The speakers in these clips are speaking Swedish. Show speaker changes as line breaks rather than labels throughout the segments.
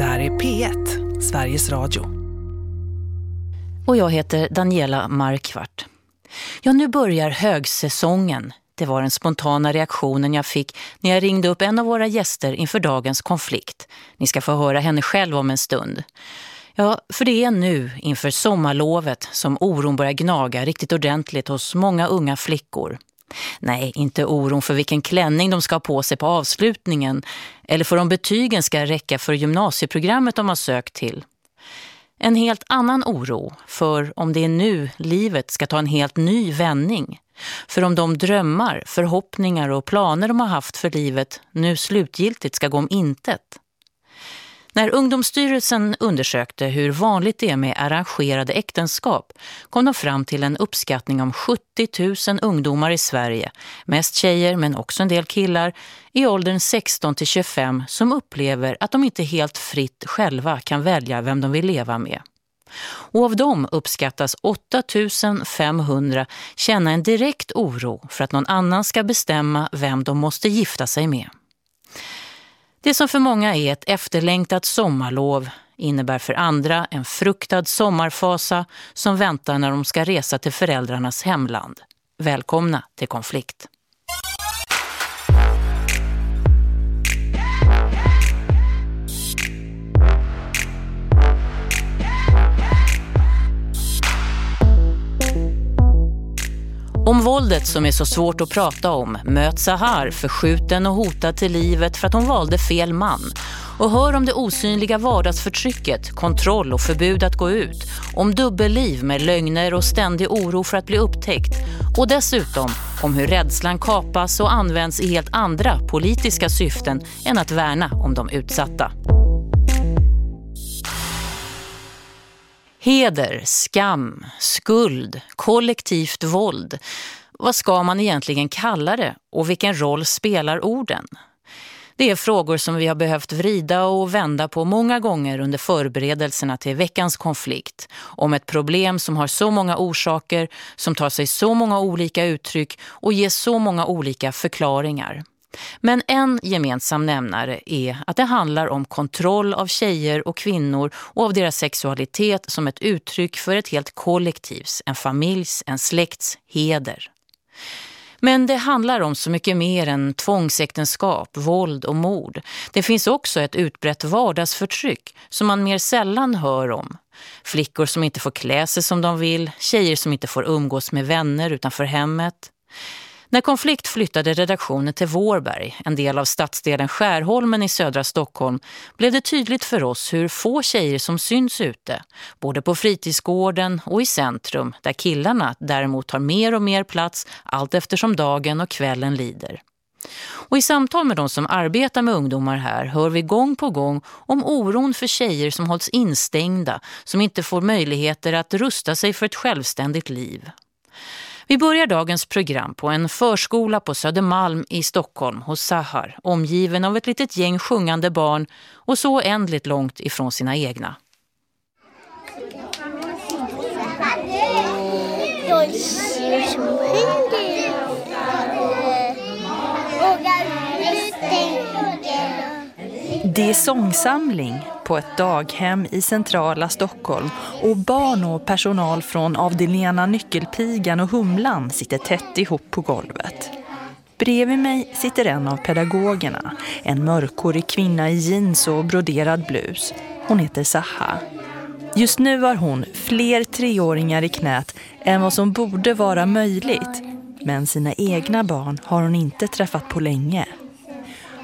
Det här är P1, Sveriges Radio.
Och jag heter Daniela Markvart. Ja, nu börjar högsäsongen. Det var den spontana reaktionen jag fick när jag ringde upp en av våra gäster inför dagens konflikt. Ni ska få höra henne själv om en stund. Ja, för det är nu inför sommarlovet som oron börjar gnaga riktigt ordentligt hos många unga flickor. Nej, inte oron för vilken klänning de ska ha på sig på avslutningen eller för om betygen ska räcka för gymnasieprogrammet de har sökt till. En helt annan oro för om det är nu livet ska ta en helt ny vändning. För om de drömmar, förhoppningar och planer de har haft för livet nu slutgiltigt ska gå om intet. När Ungdomsstyrelsen undersökte hur vanligt det är med arrangerade äktenskap kom de fram till en uppskattning om 70 000 ungdomar i Sverige, mest tjejer men också en del killar, i åldern 16 till 25 som upplever att de inte helt fritt själva kan välja vem de vill leva med. Och av dem uppskattas 8 500 känna en direkt oro för att någon annan ska bestämma vem de måste gifta sig med. Det som för många är ett efterlängtat sommarlov innebär för andra en fruktad sommarfasa som väntar när de ska resa till föräldrarnas hemland. Välkomna till konflikt. Om våldet som är så svårt att prata om möts Sahar förskjuten och hotad till livet för att hon valde fel man. Och hör om det osynliga vardagsförtrycket, kontroll och förbud att gå ut. Om dubbelliv med lögner och ständig oro för att bli upptäckt. Och dessutom om hur rädslan kapas och används i helt andra politiska syften än att värna om de utsatta. Heder, skam, skuld, kollektivt våld. Vad ska man egentligen kalla det och vilken roll spelar orden? Det är frågor som vi har behövt vrida och vända på många gånger under förberedelserna till veckans konflikt. Om ett problem som har så många orsaker, som tar sig så många olika uttryck och ger så många olika förklaringar. Men en gemensam nämnare är att det handlar om kontroll av tjejer och kvinnor och av deras sexualitet som ett uttryck för ett helt kollektivs, en familjs, en släkts heder. Men det handlar om så mycket mer än tvångsäktenskap, våld och mord. Det finns också ett utbrett vardagsförtryck som man mer sällan hör om. Flickor som inte får klä sig som de vill, tjejer som inte får umgås med vänner utanför hemmet. När konflikt flyttade redaktionen till Vårberg, en del av stadsdelen Skärholmen i södra Stockholm, blev det tydligt för oss hur få tjejer som syns ute, både på fritidsgården och i centrum, där killarna däremot tar mer och mer plats allt eftersom dagen och kvällen lider. Och i samtal med de som arbetar med ungdomar här hör vi gång på gång om oron för tjejer som hålls instängda, som inte får möjligheter att rusta sig för ett självständigt liv. Vi börjar dagens program på en förskola på Södermalm i Stockholm hos Sahar, omgiven av ett litet gäng sjungande barn och så ändligt långt ifrån sina egna.
Det är sångsamling på ett daghem i centrala Stockholm och barn och personal från avdelningarna Nyckelpigan och Humlan sitter tätt ihop på golvet. Bredvid mig sitter en av pedagogerna, en mörkhårig kvinna i jeans och broderad blus. Hon heter Saha. Just nu har hon fler treåringar i knät än vad som borde vara möjligt. Men sina egna barn har hon inte träffat på länge.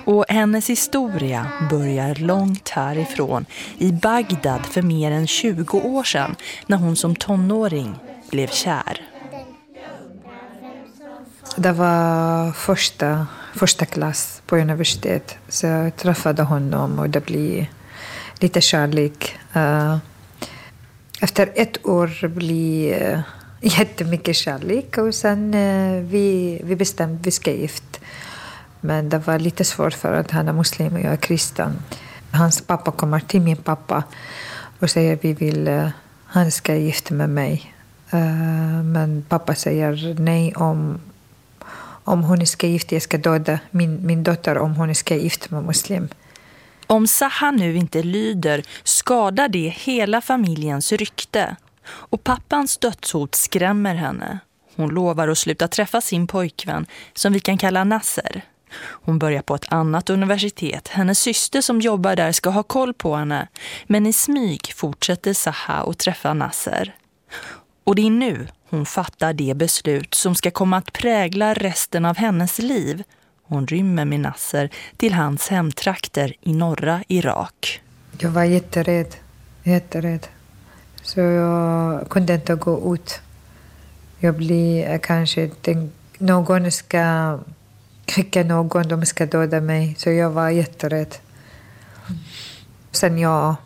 Och hennes historia börjar långt härifrån, i Bagdad för mer än 20 år sedan, när hon som tonåring blev kär.
Det var första, första klass på universitet, så jag träffade honom och det blev lite kärlek. Eh, efter ett år blev eh, jättemycket kärlek och sen eh, vi, vi bestämde att vi ska gifta men det var lite svårt för att han är muslim och jag är kristen. Hans pappa kommer till min pappa och säger att vi vill, eh, han ska gifta med mig. Eh, men pappa säger nej om, om hon ska gifta, jag ska döda min, min dotter om hon ska gifta med muslim.
Om Saha nu inte lyder skadar det hela familjens rykte. Och pappans dödshot skrämmer henne. Hon lovar att sluta träffa sin pojkvän som vi kan kalla Nasser. Hon börjar på ett annat universitet. Hennes syster som jobbar där ska ha koll på henne. Men i smyg fortsätter Saha att träffa Nasser. Och det är nu hon fattar det beslut som ska komma att prägla resten av hennes liv. Hon rymmer med Nasser till hans hemtrakter i norra Irak.
Jag var jätterädd. Jätterädd. Så jag kunde inte gå ut. Jag blir eh, kanske... Någon ska skicka någon, de ska döda mig. Så jag var jätterädd. Sen jag,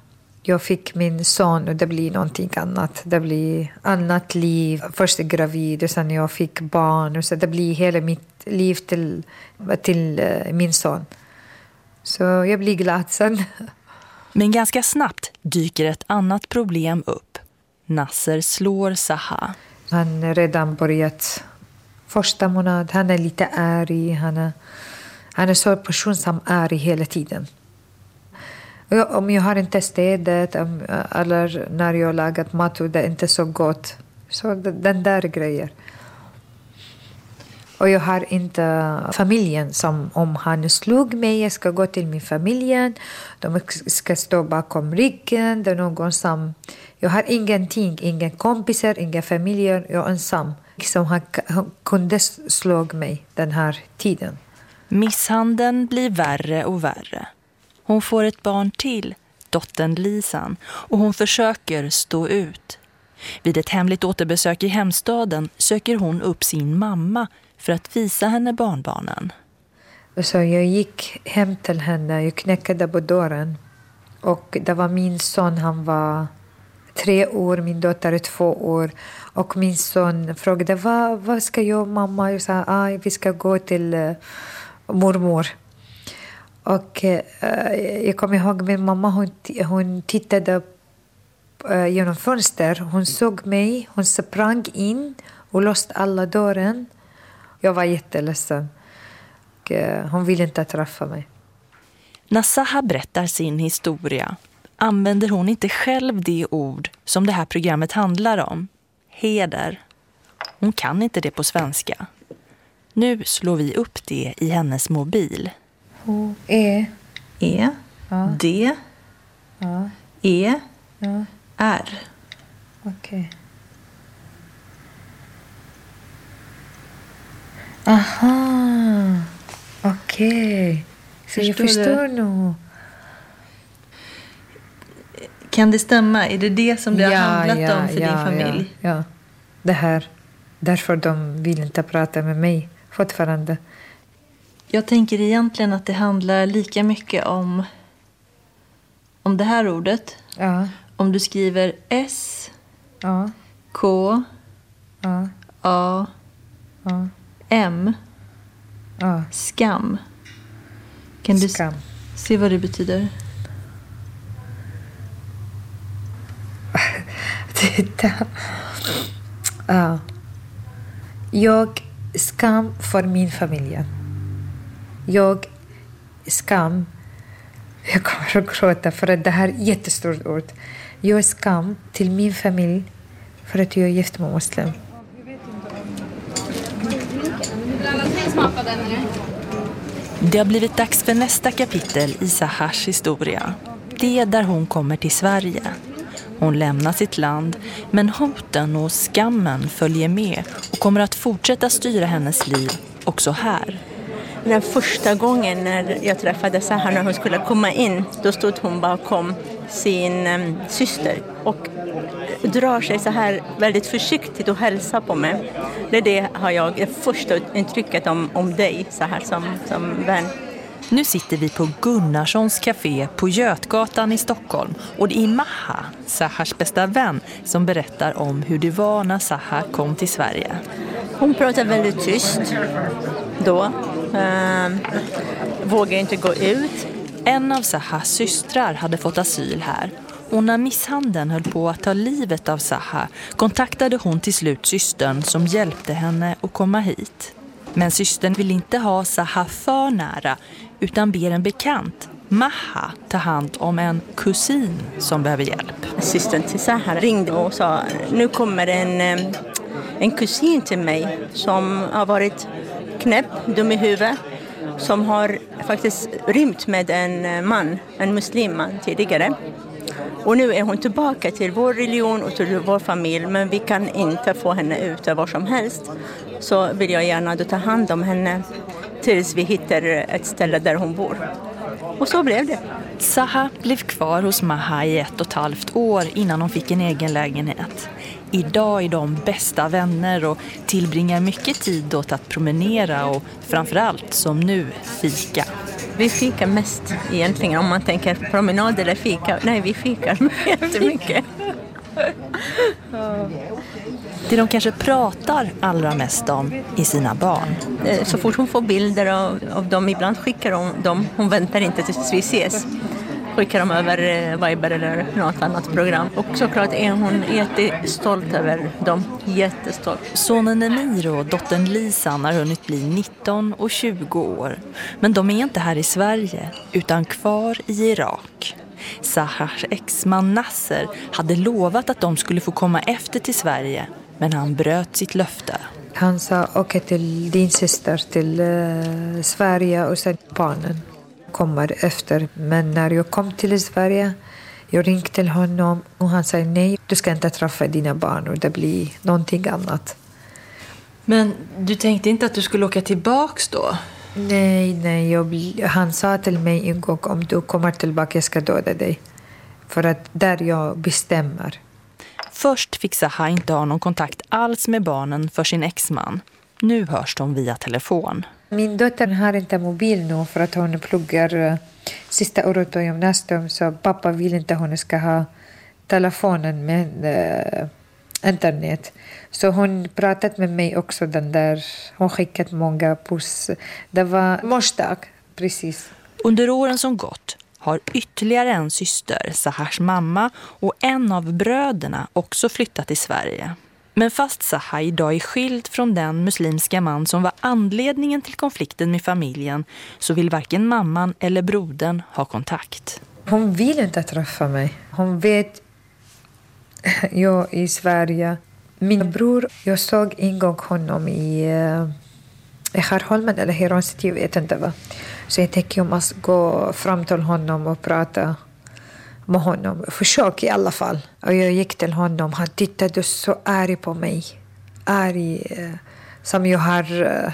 jag fick min son och det blir någonting annat. Det blir annat liv. Först gravid och sen jag fick barn. Och så det blir hela mitt liv till, till uh, min son. Så jag blir glad sen.
Men ganska snabbt dyker ett annat problem upp. Nasser slår Saha.
Han har redan börjat första månaden. Han är lite arg. Han är, han är så person som är arg hela tiden. Om jag har inte städat eller när jag har lagat mat och det är inte så gott. Så den där grejen. Och jag har inte familjen som om han slog mig, jag ska gå till min familj. De ska stå bakom ryggen. Det är någon som... Jag har ingenting, inga kompisar, inga familjer. Jag är ensam. Liksom han, han kunde slå mig den här tiden.
Misshandeln blir värre och värre. Hon får ett barn till, dottern Lisan, och hon försöker stå ut. Vid ett hemligt återbesök i hemstaden söker hon upp sin mamma för att visa henne barnbarnen.
Så jag gick hem till henne, jag knäckade på dörren. Och det var min son, han var tre år, min dotter är två år. Och min son frågade vad, vad ska jag mamma? Jag sa ah, vi ska gå till uh, mormor. Och uh, jag kommer ihåg min mamma hon, hon tittade uh, genom fönster. Hon såg mig, hon sprang in och låste alla dörren. Jag var jätteledsen. Och, hon ville inte träffa mig.
När Saha berättar sin historia använder hon inte själv det ord som det här programmet handlar om. Heder. Hon kan inte det på svenska. Nu slår vi upp det i hennes mobil.
H, E.
E.
Ja.
D.
Ja.
E.
Ja.
R.
Okej. Okay. Aha. Okej. Okay. Så jag förstår nog.
Kan det stämma? Är det det som det
ja,
har handlat
ja,
om för
ja,
din familj?
Ja, det här. Därför de vill inte prata med mig fortfarande.
Jag tänker egentligen att det handlar lika mycket om, om det här ordet. Om du skriver S. K. A. M, skam. Kan du
Skam.
se vad det betyder?
Titta. Ja. Jag skam för min familj. Jag skam. Jag kommer att gråta för att det här är ett jättestort ord. Jag skam till min familj för att jag är gift med muslim.
Det har blivit dags för nästa kapitel i Sahars historia. Det där hon kommer till Sverige. Hon lämnar sitt land, men hoten och skammen följer med och kommer att fortsätta styra hennes liv också här.
Den första gången när jag träffade Sahar när hon skulle komma in, då stod hon bakom sin um, syster och drar sig så här väldigt försiktigt och hälsar på mig. Det är det har jag, det första intrycket om, om dig så här som, som vän.
Nu sitter vi på Gunnarssons café på Götgatan i Stockholm och det är Maha, Sahars bästa vän, som berättar om hur det var när Saha kom till Sverige.
Hon pratar väldigt tyst då. Uh, vågar inte gå ut.
En av Sahas systrar hade fått asyl här och när misshandeln höll på att ta livet av Saha kontaktade hon till slut systern som hjälpte henne att komma hit. Men systern vill inte ha Saha för nära utan ber en bekant, Maha ta hand om en kusin som behöver hjälp.
Systern till Sahar ringde och sa nu kommer en, en kusin till mig som har varit knäpp, dum i huvudet som har faktiskt rymt med en eh, man, en muslimman tidigare. Och nu är hon tillbaka till vår religion och till vår familj men vi kan inte få henne ute var som helst. Så vill jag gärna ta hand om henne tills vi hittar ett ställe där hon bor. Och så blev det.
Saha blev kvar hos Maha i ett och ett halvt år innan hon fick en egen lägenhet. Idag är de bästa vänner och tillbringar mycket tid åt att promenera och framförallt som nu fika.
Vi fikar mest egentligen om man tänker promenad eller fika. Nej, vi fikar jättemycket.
Det de kanske pratar allra mest om i sina barn.
Eh, så fort hon får bilder av, av dem, ibland skickar hon dem, hon väntar inte tills vi ses skickar dem över eh, Viber eller något annat program. Och såklart är hon jättestolt över dem. Jättestolt.
Sonen Emir och dottern Lisan har hunnit bli 19 och 20 år. Men de är inte här i Sverige utan kvar i Irak. Sahars exman Nasser hade lovat att de skulle få komma efter till Sverige men han bröt sitt löfte.
Han sa åka till din syster till uh, Sverige och sen barnen kommer efter. Men när jag kom till Sverige, jag ringde till honom och han sa nej, du ska inte träffa dina barn och det blir någonting annat.
Men du tänkte inte att du skulle åka tillbaks då?
Nej, nej. Jag, han sa till mig en gång om du kommer tillbaka jag ska döda dig. För att där jag bestämmer.
Först fick Zaha inte ha någon kontakt alls med barnen för sin exman. Nu hörs de via telefon.
Min dotter har inte mobil nu för att hon pluggar uh, sista året på gymnasium så pappa vill inte att hon ska ha telefonen med uh, internet. Så hon pratat med mig också den där, hon skickat många puss. Det var morsdag, precis.
Under åren som gått har ytterligare en syster, Sahars mamma och en av bröderna också flyttat till Sverige. Men fast Saha idag är skild från den muslimska man som var anledningen till konflikten med familjen så vill varken mamman eller brodern ha kontakt.
Hon vill inte träffa mig. Hon vet jag i Sverige. Min bror, jag såg en gång honom i, eh, i Skärholmen eller Heron City, jag vet inte. Så jag tänker jag måste gå fram till honom och prata med honom. Försök i alla fall. Och jag gick till honom. Han tittade så arg på mig. Arg. Eh, som jag har... Eh,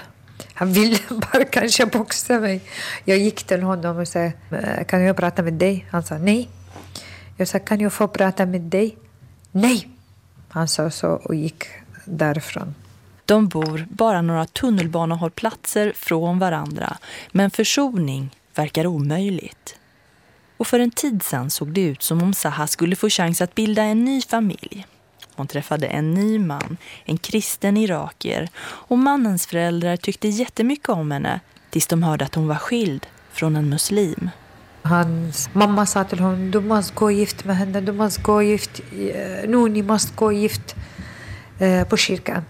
han ville bara kanske boxa mig. Jag gick till honom och sa, eh, kan jag prata med dig? Han sa nej. Jag sa, kan jag få prata med dig? Nej! Han sa så och gick därifrån.
De bor bara några tunnelbanehållplatser från varandra. Men försoning verkar omöjligt. Och för en tid sedan såg det ut som om Saha skulle få chans att bilda en ny familj. Hon träffade en ny man, en kristen iraker. Och mannens föräldrar tyckte jättemycket om henne tills de hörde att hon var skild från en muslim.
Hans mamma sa till honom, du måste gå gift med henne, du måste gå gift, eh, nu ni måste gå gift eh, på kyrkan.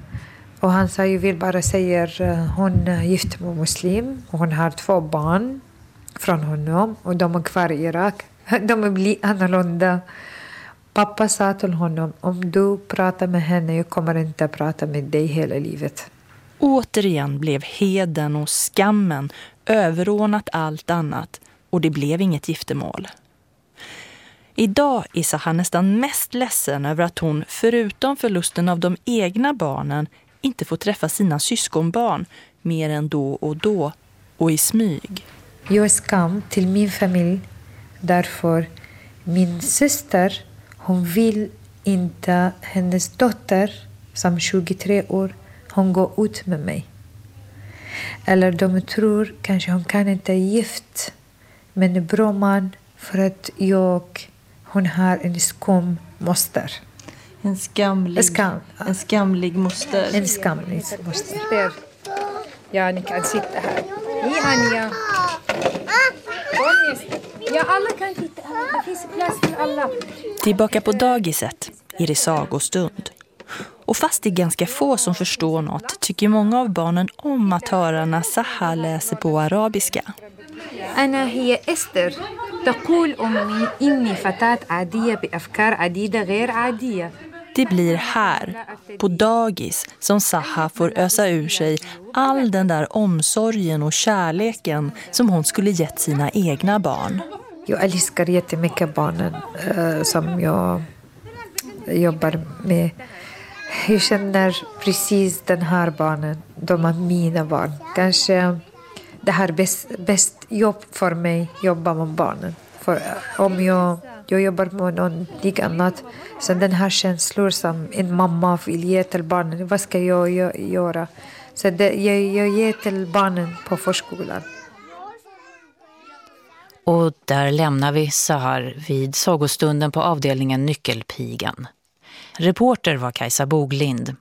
Och han sa, ju vill bara säga, eh, hon är gift med muslim, och hon har två barn från honom och de är kvar i Irak. De blir annorlunda. Pappa sa till honom, om du pratar med henne, jag kommer inte prata med dig hela livet.
Återigen blev heden och skammen överordnat allt annat och det blev inget giftermål. Idag är Saha nästan mest ledsen över att hon, förutom förlusten av de egna barnen, inte får träffa sina syskonbarn mer än då och då och i smyg.
Jag är skam till min familj därför min syster hon vill inte hennes dotter som 23 år hon går ut med mig. Eller de tror kanske hon kan inte gift med en bra man för att jag hon har en skum moster.
En skamlig,
Skam.
en skamlig moster.
En skamlig moster. Ja, ni kan sitta här. Hej Anja! Ja, alla kan titta här. Det finns plats till alla.
Tillbaka på dagiset är det sagostund. Och fast det är ganska få som förstår något tycker många av barnen om att höra när Saha läser på arabiska.
أنا هي إستر تقول أمي إني فتاة عادية بأفكار عديدة غير عادية
det blir här, på dagis, som Saha får ösa ur sig all den där omsorgen och kärleken som hon skulle gett sina egna barn.
Jag älskar jättemycket barnen eh, som jag jobbar med. Jag känner precis den här barnen. De är mina barn. Kanske det här är bäst, bäst jobb för mig, jobba med barnen. För eh, om jag, jag jobbar med någonting annat, sen den här känslor som en mamma vill ge till barnen, vad ska jag göra? Så det, jag, jag ger till barnen på förskolan.
Och där lämnar vi Sahar vid sagostunden på avdelningen Nyckelpigan. Reporter var Kajsa Boglind.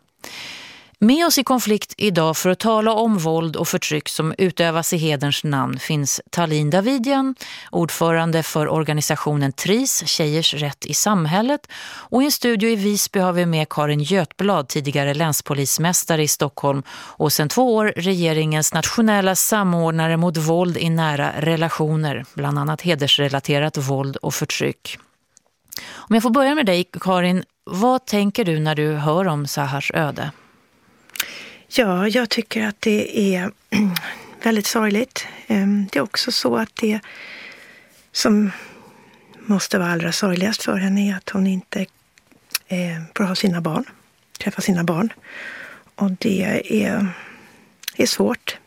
Med oss i konflikt idag för att tala om våld och förtryck som utövas i hederns namn finns Talin Davidian, ordförande för organisationen TRIS, Tjejers rätt i samhället. Och i en studio i Visby har vi med Karin Götblad, tidigare länspolismästare i Stockholm och sedan två år regeringens nationella samordnare mot våld i nära relationer, bland annat hedersrelaterat våld och förtryck. Om jag får börja med dig, Karin, vad tänker du när du hör om Sahars öde?
Ja, jag tycker att det är väldigt sorgligt. Ehm, det är också så att det som måste vara allra sorgligast för henne är att hon inte eh, får ha sina barn, träffa sina barn. Och det är, är svårt.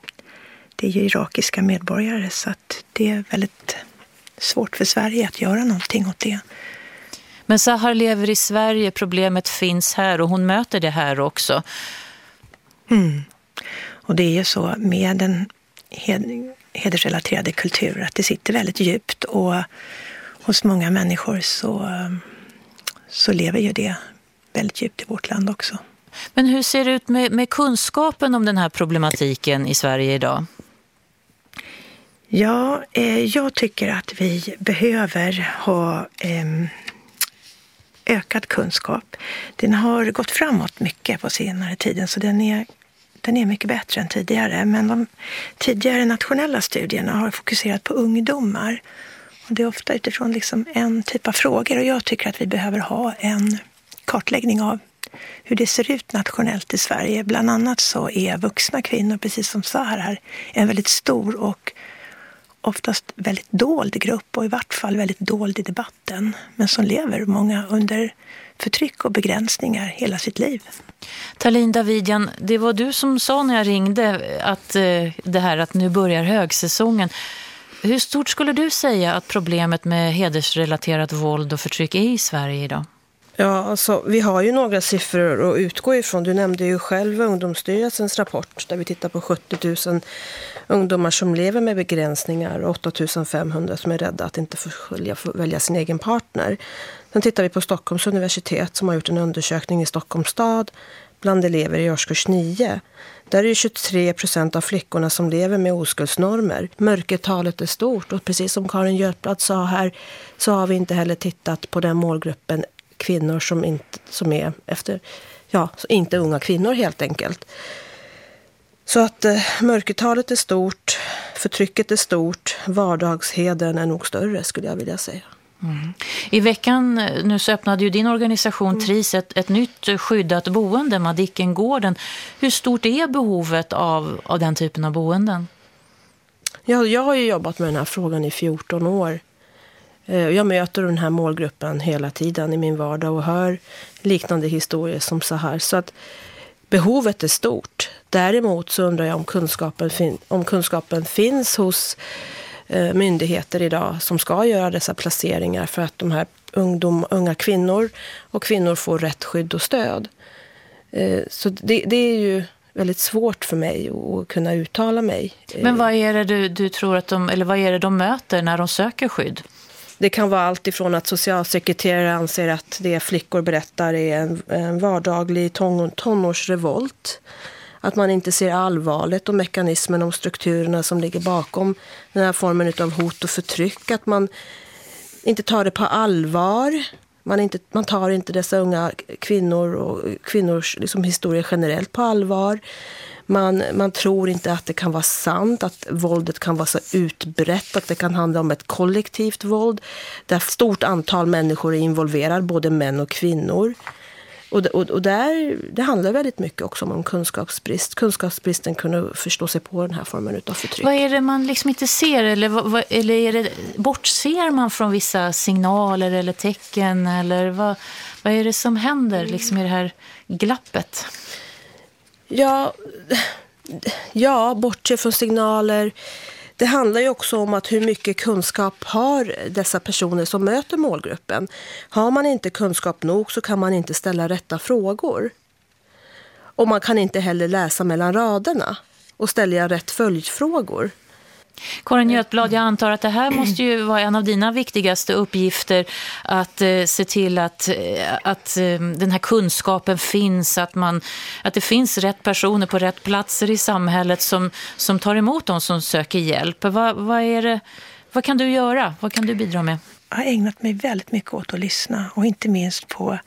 Det är ju irakiska medborgare så att det är väldigt svårt för Sverige att göra någonting åt det.
Men Sahar lever i Sverige, problemet finns här och hon möter det här också.
Mm. Och det är ju så med den hedersrelaterade kultur att det sitter väldigt djupt och hos många människor så, så lever ju det väldigt djupt i vårt land också.
Men hur ser det ut med, med kunskapen om den här problematiken i Sverige idag?
Ja, eh, jag tycker att vi behöver ha eh, ökad kunskap. Den har gått framåt mycket på senare tiden så den är den är mycket bättre än tidigare. Men de tidigare nationella studierna har fokuserat på ungdomar. Och det är ofta utifrån liksom en typ av frågor och jag tycker att vi behöver ha en kartläggning av hur det ser ut nationellt i Sverige. Bland annat så är vuxna kvinnor, precis som sa här, en väldigt stor och oftast väldigt dold grupp och i vart fall väldigt dold i debatten. Men som lever många under förtryck och begränsningar hela sitt liv.
Talin Davidian, det var du som sa när jag ringde att eh, det här att nu börjar högsäsongen. Hur stort skulle du säga att problemet med hedersrelaterat våld och förtryck är i Sverige idag?
Ja, alltså, vi har ju några siffror att utgå ifrån. Du nämnde ju själv Ungdomsstyrelsens rapport där vi tittar på 70 000 ungdomar som lever med begränsningar och 8 500 som är rädda att inte få välja, välja sin egen partner. Sen tittar vi på Stockholms universitet som har gjort en undersökning i Stockholms stad bland elever i årskurs 9. Där är det 23 procent av flickorna som lever med oskuldsnormer. Mörkertalet är stort och precis som Karin Götblad sa här så har vi inte heller tittat på den målgruppen kvinnor som, inte, som är efter, ja, inte unga kvinnor helt enkelt. Så att eh, mörkertalet är stort, förtrycket är stort, vardagsheden är nog större skulle jag vilja säga.
Mm. I veckan eh, nu så öppnade ju din organisation mm. TRIS ett, ett nytt skyddat boende, Madickengården. Hur stort är behovet av, av den typen av boenden?
Ja, jag har ju jobbat med den här frågan i 14 år. Eh, jag möter den här målgruppen hela tiden i min vardag och hör liknande historier som så här. Så att behovet är stort. Däremot så undrar jag om kunskapen, om kunskapen finns hos eh, myndigheter idag som ska göra dessa placeringar för att de här ungdom, unga kvinnor och kvinnor får rätt skydd och stöd. Eh, så det, det är ju väldigt svårt för mig att kunna uttala mig.
Men vad är det du, du tror att de, eller vad är det de möter när de söker skydd?
Det kan vara allt ifrån att socialsekreterare anser att det flickor berättar är en, en vardaglig ton, tonårsrevolt. Att man inte ser allvaret och mekanismen och strukturerna som ligger bakom den här formen av hot och förtryck. Att man inte tar det på allvar. Man, inte, man tar inte dessa unga kvinnor och kvinnors liksom, historia generellt på allvar. Man, man tror inte att det kan vara sant, att våldet kan vara så utbrett, att det kan handla om ett kollektivt våld. Där ett stort antal människor är involverade, både män och kvinnor. Och, och, och där, det handlar väldigt mycket också om kunskapsbrist. Kunskapsbristen kunde förstå sig på den här formen av förtryck.
Vad är det man liksom inte ser? Eller, vad, eller är det, bortser man från vissa signaler eller tecken? Eller vad, vad är det som händer liksom, i det här glappet?
Ja, ja bortse från signaler. Det handlar ju också om att hur mycket kunskap har dessa personer som möter målgruppen. Har man inte kunskap nog så kan man inte ställa rätta frågor. Och man kan inte heller läsa mellan raderna och ställa rätt följdfrågor.
Karin Götblad, jag antar att det här måste ju vara en av dina viktigaste uppgifter att eh, se till att, eh, att eh, den här kunskapen finns, att, man, att det finns rätt personer på rätt platser i samhället som, som tar emot dem som söker hjälp. Vad, vad, är det, vad kan du göra? Vad kan du bidra med?
Jag har ägnat mig väldigt mycket åt att lyssna och inte minst på,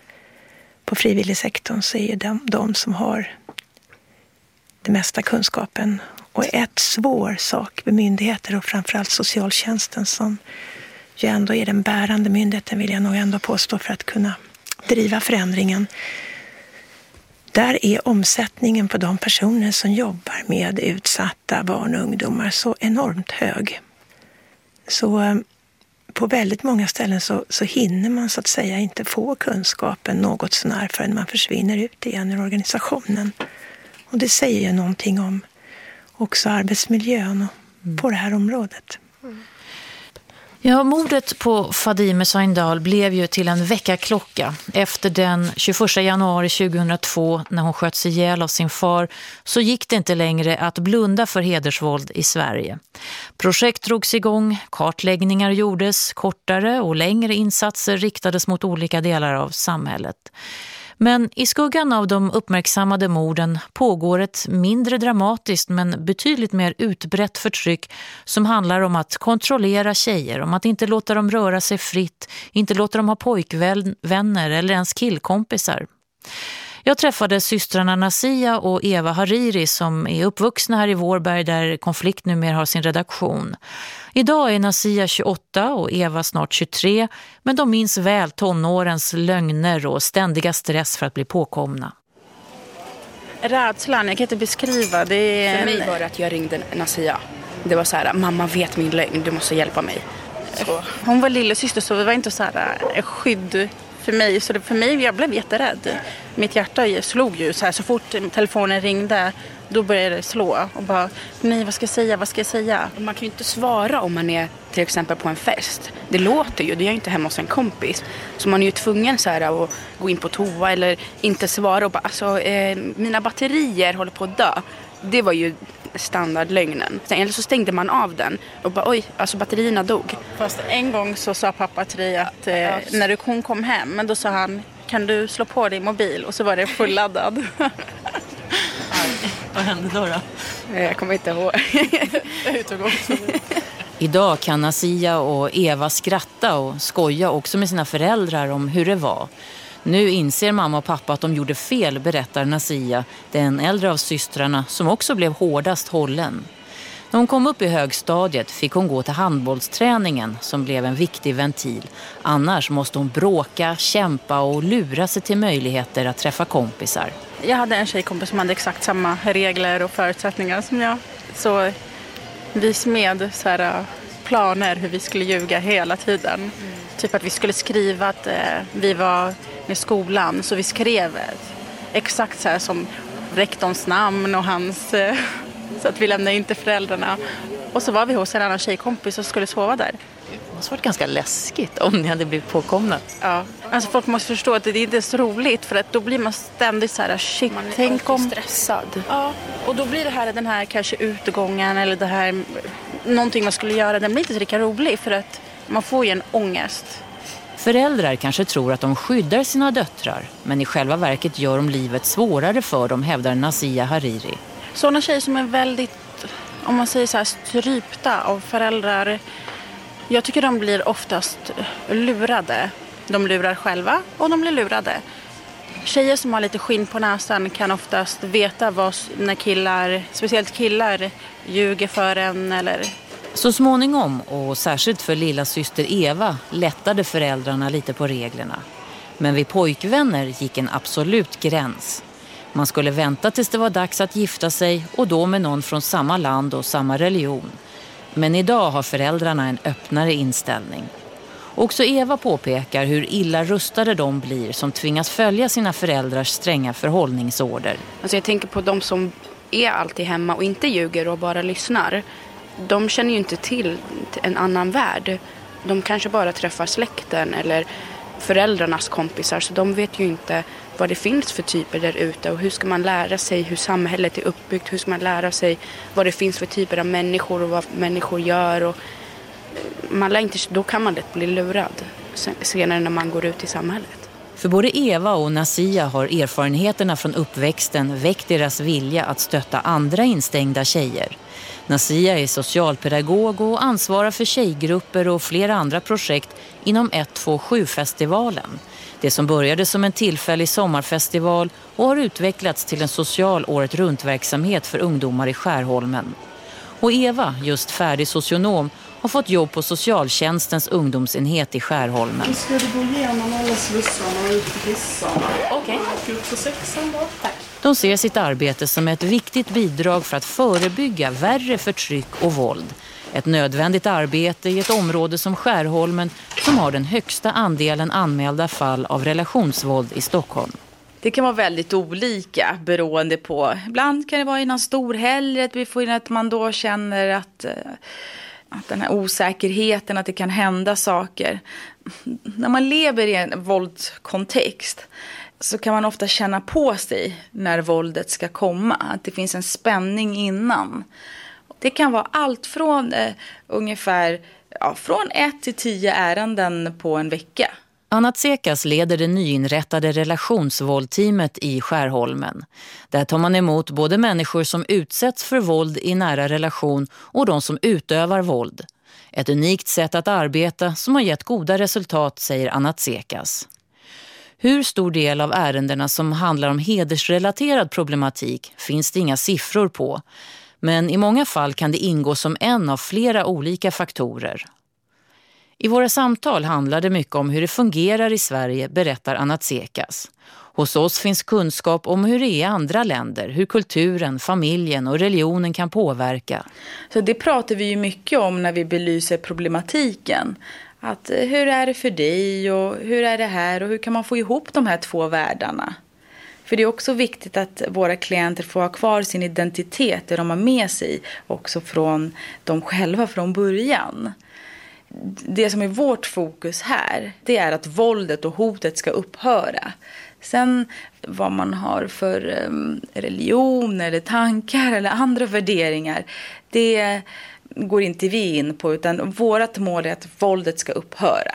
på frivilligsektorn så är det de som har den mesta kunskapen och ett svår sak med myndigheter och framförallt socialtjänsten som ju ändå är den bärande myndigheten vill jag nog ändå påstå för att kunna driva förändringen. Där är omsättningen på de personer som jobbar med utsatta barn och ungdomar så enormt hög. Så eh, på väldigt många ställen så, så hinner man så att säga inte få kunskapen något sånär förrän man försvinner ut igen ur organisationen. Och det säger ju någonting om också arbetsmiljön på det här området.
Ja, mordet på Fadime Saindal blev ju till en väckarklocka. Efter den 21 januari 2002 när hon sköts ihjäl av sin far så gick det inte längre att blunda för hedersvåld i Sverige. Projekt drogs igång, kartläggningar gjordes, kortare och längre insatser riktades mot olika delar av samhället. Men i skuggan av de uppmärksammade morden pågår ett mindre dramatiskt men betydligt mer utbrett förtryck som handlar om att kontrollera tjejer, om att inte låta dem röra sig fritt, inte låta dem ha pojkvänner eller ens killkompisar. Jag träffade systrarna Nasia och Eva Hariri som är uppvuxna här i Vårberg där konflikt numera har sin redaktion. Idag är Nasia 28 och Eva snart 23 men de minns väl tonårens lögner och ständiga stress för att bli påkomna.
Rädslan, jag kan inte beskriva. Det är
För mig var det att jag ringde Nasia. Det var så här, mamma vet min lögn, du måste hjälpa mig.
Så. Hon var lillasyster så det var inte så här eh, skydd för mig. Så det, för mig, jag blev jätterädd. Mitt hjärta slog ju så här så fort telefonen ringde. Då började det slå och bara, nej vad ska jag säga, vad ska jag säga?
Man kan ju inte svara om man är till exempel på en fest. Det låter ju, det är ju inte hemma hos en kompis. Så man är ju tvungen så här att gå in på toa eller inte svara och bara, alltså eh, mina batterier håller på att dö. Det var ju standardlögnen. Eller så stängde man av den och bara oj, alltså batterierna dog.
Fast en gång så sa pappa till dig att eh, när hon kom hem, då sa han kan du slå på din mobil? Och så var det fulladdad.
Vad hände då? då?
Jag kommer inte ihåg.
Idag kan Nasia och Eva skratta och skoja också med sina föräldrar om hur det var. Nu inser mamma och pappa att de gjorde fel, berättar Nasia, den äldre av systrarna som också blev hårdast hållen. När hon kom upp i högstadiet fick hon gå till handbollsträningen som blev en viktig ventil. Annars måste hon bråka, kämpa och lura sig till möjligheter att träffa kompisar.
Jag hade en tjejkompis som hade exakt samma regler och förutsättningar som jag. Så vi smed så här, äh, planer hur vi skulle ljuga hela tiden. Mm. Typ att vi skulle skriva att eh, vi var i skolan så vi skrev exakt så här som rektorns namn och hans eh, så att vi lämnade in till föräldrarna. Och så var vi hos en annan tjejkompis och skulle sova där.
Det måste varit ganska läskigt om ni hade blivit påkomna.
Ja, alltså folk måste förstå att det är inte så roligt för att då blir man ständigt så här, shit,
man är
tänk om...
stressad.
Ja, och då blir det här, den här kanske utgången eller det här, någonting man skulle göra, den blir inte lika rolig för att man får ju en ångest.
Föräldrar kanske tror att de skyddar sina döttrar men i själva verket gör de livet svårare för dem, hävdar Nasia Hariri.
Sådana tjejer som är väldigt, om man säger så här, strypta av föräldrar. Jag tycker de blir oftast lurade. De lurar själva och de blir lurade. Tjejer som har lite skinn på näsan kan oftast veta vad, när killar, speciellt killar, ljuger för en eller...
Så småningom, och särskilt för lilla syster Eva, lättade föräldrarna lite på reglerna. Men vid pojkvänner gick en absolut gräns. Man skulle vänta tills det var dags att gifta sig och då med någon från samma land och samma religion. Men idag har föräldrarna en öppnare inställning. Också Eva påpekar hur illa rustade de blir som tvingas följa sina föräldrars stränga förhållningsorder.
Alltså jag tänker på de som är alltid hemma och inte ljuger och bara lyssnar. De känner ju inte till en annan värld. De kanske bara träffar släkten eller föräldrarnas kompisar så de vet ju inte vad det finns för typer där ute och hur ska man lära sig hur samhället är uppbyggt, hur ska man lära sig vad det finns för typer av människor och vad människor gör. Och eh, man lär inte, då kan man lätt bli lurad senare när man går ut i samhället.
För både Eva och Nasia har erfarenheterna från uppväxten väckt deras vilja att stötta andra instängda tjejer. Nasia är socialpedagog och ansvarar för tjejgrupper och flera andra projekt inom 127-festivalen. Det som började som en tillfällig sommarfestival och har utvecklats till en social året runt-verksamhet för ungdomar i Skärholmen. Och Eva, just färdig socionom, har fått jobb på socialtjänstens ungdomsenhet i Skärholmen.
Nu ska du gå igenom alla slussarna och ut i hissarna.
Okej.
Okay. Ut på sexan då. Tack.
De ser sitt arbete som ett viktigt bidrag för att förebygga värre förtryck och våld. Ett nödvändigt arbete i ett område som Skärholmen som har den högsta andelen anmälda fall av relationsvåld i Stockholm.
Det kan vara väldigt olika beroende på, ibland kan det vara innan storhelg, att man då känner att eh, att den här osäkerheten, att det kan hända saker. När man lever i en våldskontext så kan man ofta känna på sig när våldet ska komma. Att det finns en spänning innan. Det kan vara allt från eh, ungefär ja, från ett till tio ärenden på en vecka.
Anna Tsekas leder det nyinrättade relationsvåldteamet i Skärholmen. Där tar man emot både människor som utsätts för våld i nära relation och de som utövar våld. Ett unikt sätt att arbeta som har gett goda resultat, säger Anna Tsekas. Hur stor del av ärendena som handlar om hedersrelaterad problematik finns det inga siffror på. Men i många fall kan det ingå som en av flera olika faktorer. I våra samtal handlar det mycket om hur det fungerar i Sverige, berättar Anna Tsekas. Hos oss finns kunskap om hur det är i andra länder, hur kulturen, familjen och religionen kan påverka.
Så det pratar vi ju mycket om när vi belyser problematiken. Att eh, hur är det för dig och hur är det här och hur kan man få ihop de här två världarna? För det är också viktigt att våra klienter får ha kvar sin identitet, det de har med sig också från dem själva från början det som är vårt fokus här, det är att våldet och hotet ska upphöra. Sen vad man har för ehm, religion eller tankar eller andra värderingar, det går inte vi in på utan vårt mål är att våldet ska upphöra.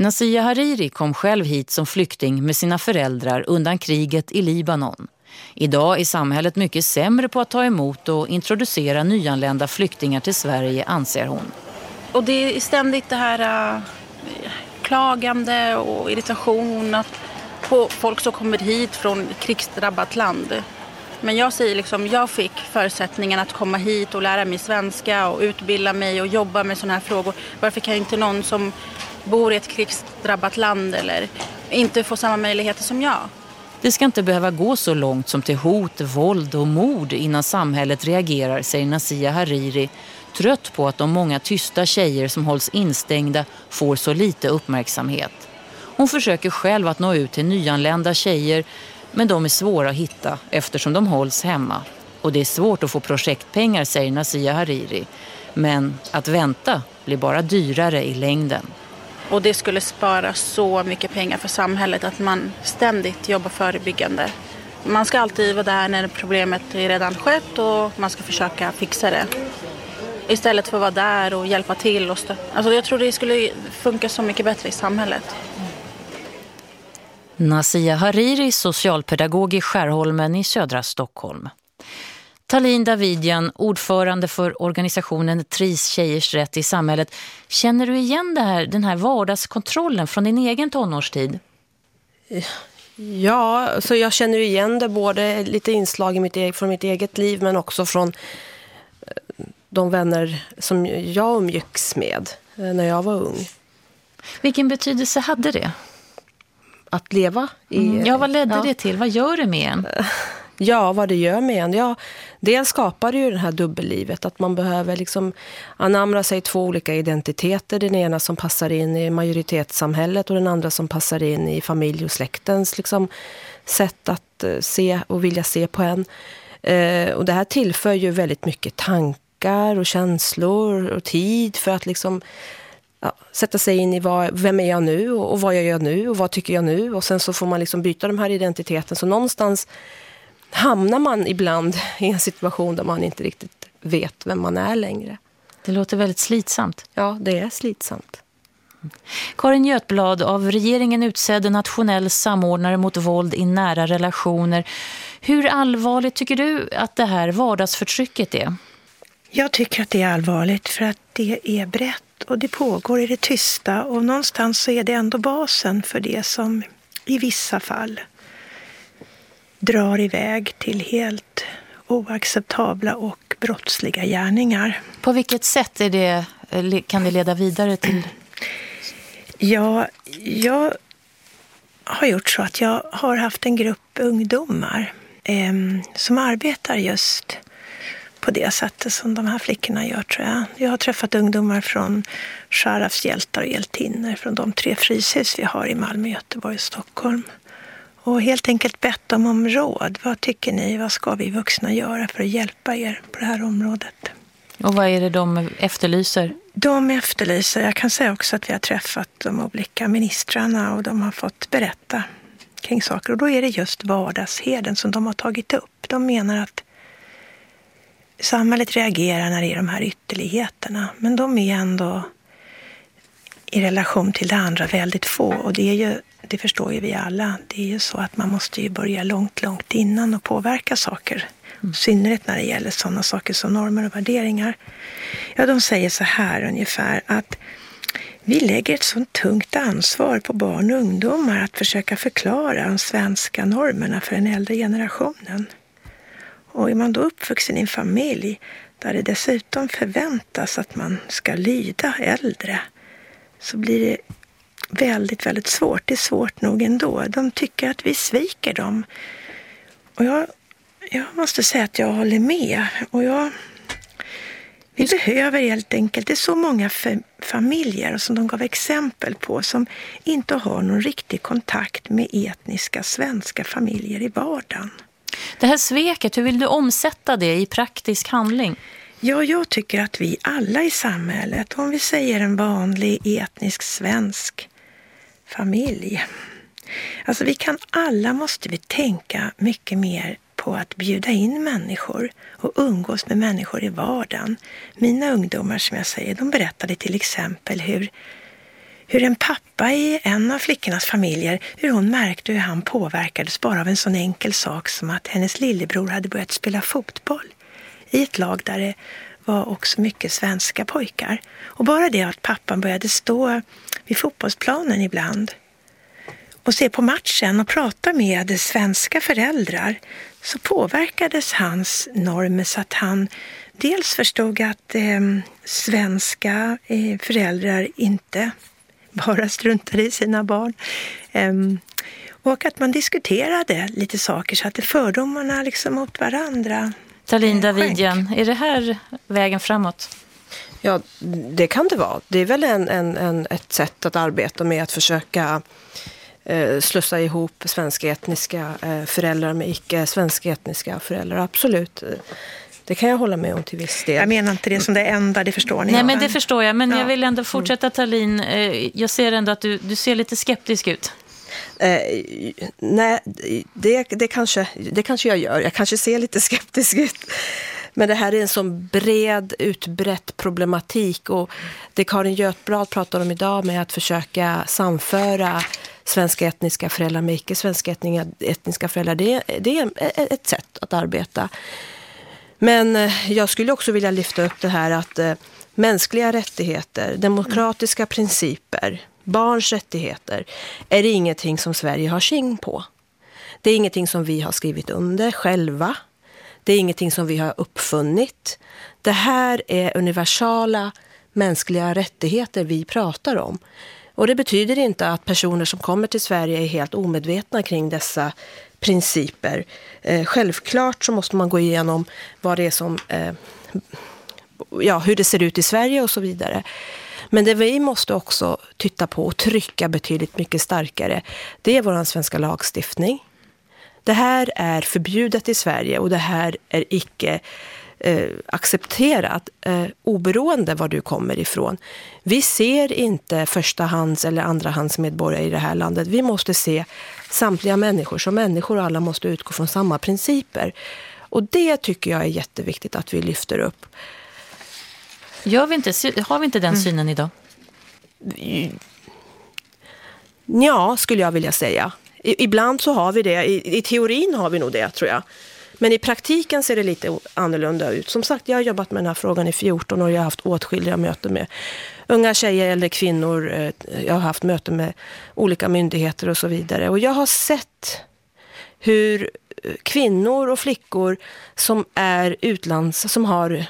Nasia Hariri kom själv hit som flykting med sina föräldrar undan kriget i Libanon. Idag är samhället mycket sämre på att ta emot och introducera nyanlända flyktingar till Sverige, anser hon.
Och det är ständigt det här äh, klagande och irritation på folk som kommer hit från krigsdrabbat land. Men jag säger liksom, jag fick förutsättningen att komma hit och lära mig svenska och utbilda mig och jobba med sådana här frågor. Varför kan inte någon som bor i ett krigsdrabbat land eller inte får samma möjligheter som jag?
Det ska inte behöva gå så långt som till hot, våld och mord innan samhället reagerar, säger Nasia Hariri trött på att de många tysta tjejer som hålls instängda får så lite uppmärksamhet. Hon försöker själv att nå ut till nyanlända tjejer men de är svåra att hitta eftersom de hålls hemma. Och det är svårt att få projektpengar, säger Nasia Hariri. Men att vänta blir bara dyrare i längden.
Och det skulle spara så mycket pengar för samhället att man ständigt jobbar förebyggande. Man ska alltid vara där när problemet är redan skett och man ska försöka fixa det. Istället för att vara där och hjälpa till och stötta. Alltså jag tror det skulle funka så mycket bättre i samhället.
Nasia Hariri, socialpedagog i Skärholmen i södra Stockholm. Talin Davidian, ordförande för organisationen TRIS Tjejers rätt i samhället. Känner du igen det här, den här vardagskontrollen från din egen tonårstid?
Ja, så jag känner igen det både lite inslag i mitt, e-, från mitt eget liv men också från eh, de vänner som jag umgicks med eh, när jag var ung.
Vilken betydelse hade det?
Att leva? I,
mm. Ja, vad ledde ja. det till? Vad gör det med en?
Ja, vad det gör med en. Ja, dels skapar det ju det här dubbellivet. Att man behöver liksom anamra sig två olika identiteter. Den ena som passar in i majoritetssamhället och den andra som passar in i familj och släktens liksom, sätt att eh, se och vilja se på en. Eh, och det här tillför ju väldigt mycket tankar och känslor och tid för att liksom ja, sätta sig in i vad, vem är jag nu och, och vad jag gör nu och vad tycker jag nu. Och sen så får man liksom byta de här identiteten. Så någonstans hamnar man ibland i en situation där man inte riktigt vet vem man är längre.
Det låter väldigt slitsamt.
Ja, det är slitsamt.
Karin Götblad, av regeringen utsedd nationell samordnare mot våld i nära relationer. Hur allvarligt tycker du att det här vardagsförtrycket är?
Jag tycker att det är allvarligt för att det är brett och det pågår i det tysta och någonstans så är det ändå basen för det som i vissa fall drar iväg till helt oacceptabla och brottsliga gärningar.
På vilket sätt är det, kan det leda vidare till?
Ja, jag har gjort så att jag har haft en grupp ungdomar eh, som arbetar just på det sättet som de här flickorna gör tror jag. Jag har träffat ungdomar från Sharafs hjältar och hjältinnor från de tre fryshus vi har i Malmö, Göteborg och Stockholm och helt enkelt bett dem om råd. Vad tycker ni? Vad ska vi vuxna göra för att hjälpa er på det här området?
Och vad är det de efterlyser?
De efterlyser, jag kan säga också att vi har träffat de olika ministrarna och de har fått berätta kring saker. Och då är det just vardagsheden som de har tagit upp. De menar att samhället reagerar när det är de här ytterligheterna. Men de är ändå i relation till det andra väldigt få. Och det är ju det förstår ju vi alla. Det är ju så att man måste ju börja långt, långt innan och påverka saker. Mm. I synnerhet när det gäller sådana saker som normer och värderingar. Ja, de säger så här ungefär att vi lägger ett sånt tungt ansvar på barn och ungdomar att försöka förklara de svenska normerna för den äldre generationen. Och är man då uppvuxen i en familj där det dessutom förväntas att man ska lyda äldre så blir det väldigt, väldigt svårt. Det är svårt nog ändå. De tycker att vi sviker dem. Och jag, jag måste säga att jag håller med. Och jag, vi behöver helt enkelt, det är så många familjer som de gav exempel på som inte har någon riktig kontakt med etniska svenska familjer i vardagen.
Det här sveket, hur vill du omsätta det i praktisk handling?
Ja, jag tycker att vi alla i samhället, om vi säger en vanlig etnisk svensk familj. Alltså vi kan alla måste vi tänka mycket mer på att bjuda in människor och umgås med människor i vardagen. Mina ungdomar som jag säger, de berättade till exempel hur, hur en pappa i en av flickornas familjer, hur hon märkte hur han påverkades bara av en sån enkel sak som att hennes lillebror hade börjat spela fotboll i ett lag där det var också mycket svenska pojkar. Och bara det att pappan började stå vid fotbollsplanen ibland och se på matchen och prata med svenska föräldrar så påverkades hans normer så att han dels förstod att eh, svenska eh, föräldrar inte bara struntade i sina barn. Eh, och att man diskuterade lite saker så att fördomarna liksom mot varandra
Talin Davidjan, är det här vägen framåt?
Ja, det kan det vara. Det är väl en, en, en ett sätt att arbeta med att försöka eh, slussa ihop svenska etniska eh, föräldrar med icke svenska etniska föräldrar. Absolut. Det kan jag hålla med om till viss del.
Jag menar inte det som det enda, det förstår ni.
Nej, men det förstår jag. Men ja. jag vill ändå fortsätta Talin. Eh, jag ser ändå att du, du ser lite skeptisk ut.
Eh, nej, det, det, kanske, det kanske jag gör. Jag kanske ser lite skeptisk ut. Men det här är en sån bred, utbrett problematik och det Karin Götblad pratar om idag med att försöka samföra svenska etniska föräldrar med icke-svenska etniska föräldrar, det, det är ett sätt att arbeta. Men eh, jag skulle också vilja lyfta upp det här att eh, mänskliga rättigheter, demokratiska principer, barns rättigheter är det ingenting som Sverige har king på. Det är ingenting som vi har skrivit under själva. Det är ingenting som vi har uppfunnit. Det här är universala mänskliga rättigheter vi pratar om. Och det betyder inte att personer som kommer till Sverige är helt omedvetna kring dessa principer. Eh, självklart så måste man gå igenom vad det är som, eh, ja, hur det ser ut i Sverige och så vidare. Men det vi måste också titta på och trycka betydligt mycket starkare, det är vår svenska lagstiftning. Det här är förbjudet i Sverige och det här är icke eh, accepterat eh, oberoende var du kommer ifrån. Vi ser inte förstahands eller andrahandsmedborgare i det här landet. Vi måste se samtliga människor som människor och alla måste utgå från samma principer. Och det tycker jag är jätteviktigt att vi lyfter upp.
Gör vi inte, har vi inte den mm. synen idag?
Ja, skulle jag vilja säga. ibland så har vi det. I, I teorin har vi nog det, tror jag. Men i praktiken ser det lite annorlunda ut. Som sagt, jag har jobbat med den här frågan i 14 år. Jag har haft åtskilliga möten med unga tjejer eller kvinnor. Eh, jag har haft möten med olika myndigheter och så vidare. Och jag har sett hur Eh, kvinnor och flickor som är utlands, som har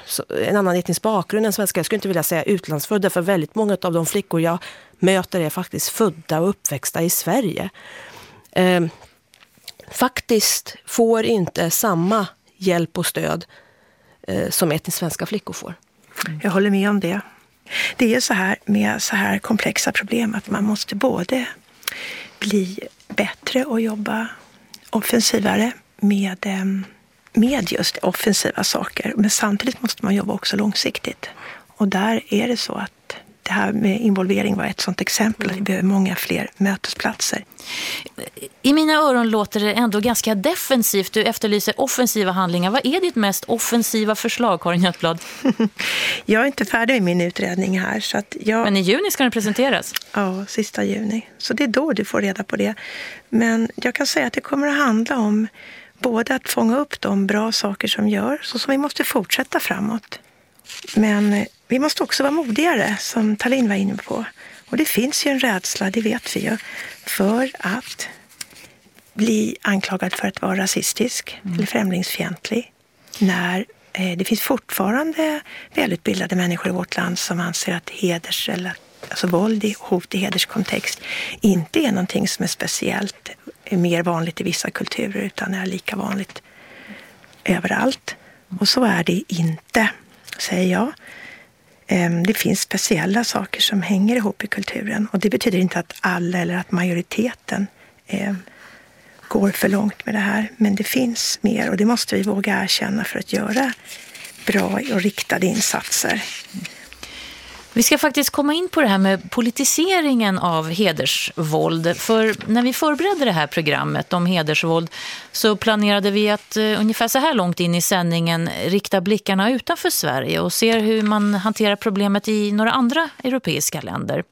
en annan etnisk bakgrund än svenska, jag skulle inte vilja säga utlandsfödda, för väldigt många av de flickor jag möter är faktiskt födda och uppväxta i Sverige. Eh, faktiskt får inte samma hjälp och stöd eh, som etniskt svenska flickor får.
Mm. Jag håller med om det. Det är så här med så här komplexa problem att man måste både bli bättre och jobba offensivare med, ehm, med just offensiva saker. Men samtidigt måste man jobba också långsiktigt. Och där är det så att det här med involvering var ett sådant exempel. Att vi behöver många fler mötesplatser.
I mina öron låter det ändå ganska defensivt. Du efterlyser offensiva handlingar. Vad är ditt mest offensiva förslag, Karin Götblad?
jag är inte färdig med min utredning här. Så att jag...
Men i juni ska den presenteras?
Ja, sista juni. Så det är då du får reda på det. Men jag kan säga att det kommer att handla om både att fånga upp de bra saker som görs och som vi måste fortsätta framåt. Men vi måste också vara modigare, som Tallinn var inne på. Och det finns ju en rädsla, det vet vi ju, för att bli anklagad för att vara rasistisk mm. eller främlingsfientlig. När eh, det finns fortfarande välutbildade människor i vårt land som anser att heders eller alltså våld i hot i hederskontext inte är någonting som är speciellt mer vanligt i vissa kulturer utan är lika vanligt överallt. Och så är det inte, säger jag. Ehm, det finns speciella saker som hänger ihop i kulturen och det betyder inte att alla eller att majoriteten ehm, går för långt med det här. Men det finns mer och det måste vi våga erkänna för att göra bra och riktade insatser.
Vi ska faktiskt komma in på det här med politiseringen av hedersvåld. För när vi förberedde det här programmet om hedersvåld så planerade vi att uh, ungefär så här långt in i sändningen rikta blickarna utanför Sverige och se hur man hanterar problemet i några andra europeiska länder.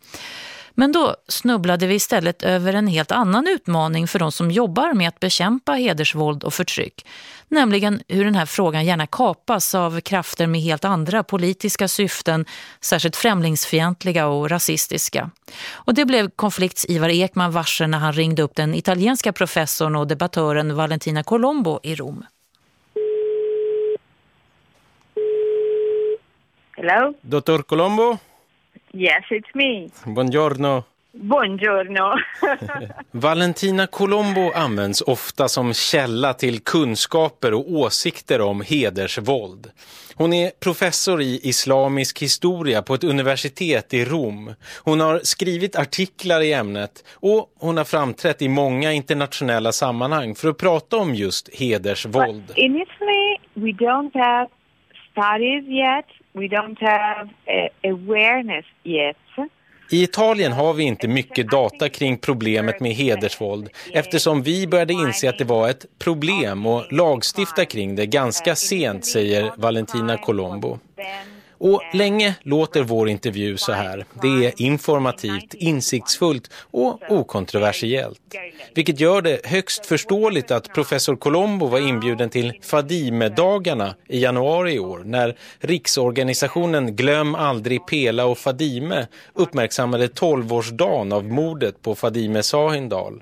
Men då snubblade vi istället över en helt annan utmaning för de som jobbar med att bekämpa hedersvåld och förtryck. Nämligen hur den här frågan gärna kapas av krafter med helt andra politiska syften, särskilt främlingsfientliga och rasistiska. Och det blev konflikts Ivar Ekman varse när han ringde upp den italienska professorn och debattören Valentina Colombo i Rom.
Hello?
Dottor Colombo?
Yes, it's me.
Buongiorno.
Buongiorno.
Valentina Colombo används ofta som källa till kunskaper och åsikter om hedersvåld. Hon är professor i islamisk historia på ett universitet i Rom. Hon har skrivit artiklar i ämnet och hon har framträtt i många internationella sammanhang för att prata om just hedersvåld.
But in Italy we don't have studies yet. We don't have awareness yet.
I Italien har vi inte mycket data kring problemet med hedersvåld eftersom vi började inse att det var ett problem och lagstifta kring det ganska sent, säger Valentina Colombo. Och länge låter vår intervju så här. Det är informativt, insiktsfullt och okontroversiellt. Vilket gör det högst förståeligt att professor Colombo var inbjuden till Fadime-dagarna i januari i år när riksorganisationen Glöm aldrig Pela och Fadime uppmärksammade 12-årsdagen av mordet på Fadime Sahindal.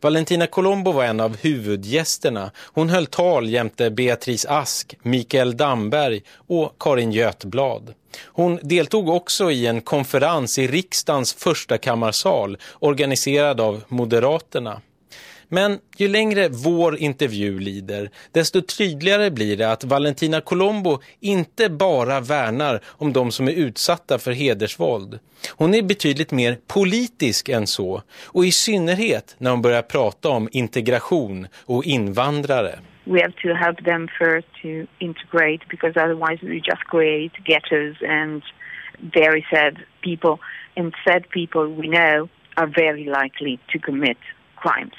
Valentina Colombo var en av huvudgästerna. Hon höll tal jämte Beatrice Ask, Mikael Damberg och Karin Götblad. Hon deltog också i en konferens i riksdagens första kammarsal organiserad av Moderaterna. Men ju längre vår intervju lider, desto tydligare blir det att Valentina Colombo inte bara värnar om de som är utsatta för hedersvåld. Hon är betydligt mer politisk än så, och i synnerhet när hon börjar prata om integration och invandrare.
We have to help them first to integrate because otherwise we just create ghettos and very sad people. And sad people we know are very likely to commit crimes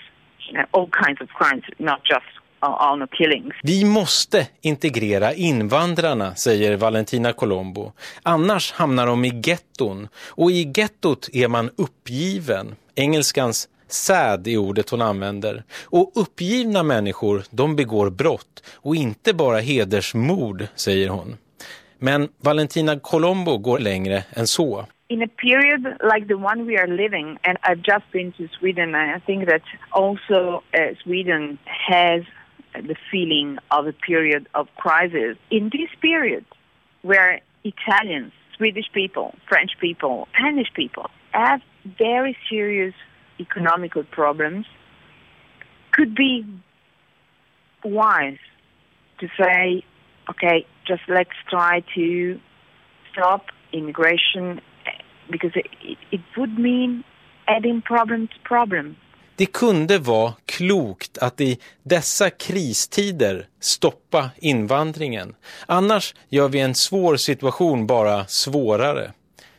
all kinds of crimes, not just uh, honor killings.
Vi måste integrera invandrarna, säger Valentina Colombo. Annars hamnar de i getton. Och i gettot är man uppgiven. Engelskans sad är ordet hon använder. Och uppgivna människor, de begår brott. Och inte bara hedersmord, säger hon. Men Valentina Colombo går längre än så.
In a period like the one we are living, and I've just been to Sweden, and I think that also uh, Sweden has the feeling of a period of crisis. In this period, where Italians, Swedish people, French people, Spanish people have very serious economical problems, could be wise to say, okay, just let's try to stop immigration because it, it would mean adding problem to problem.
Det kunde vara klokt att i dessa kristider stoppa invandringen. Annars gör vi en svår situation bara svårare,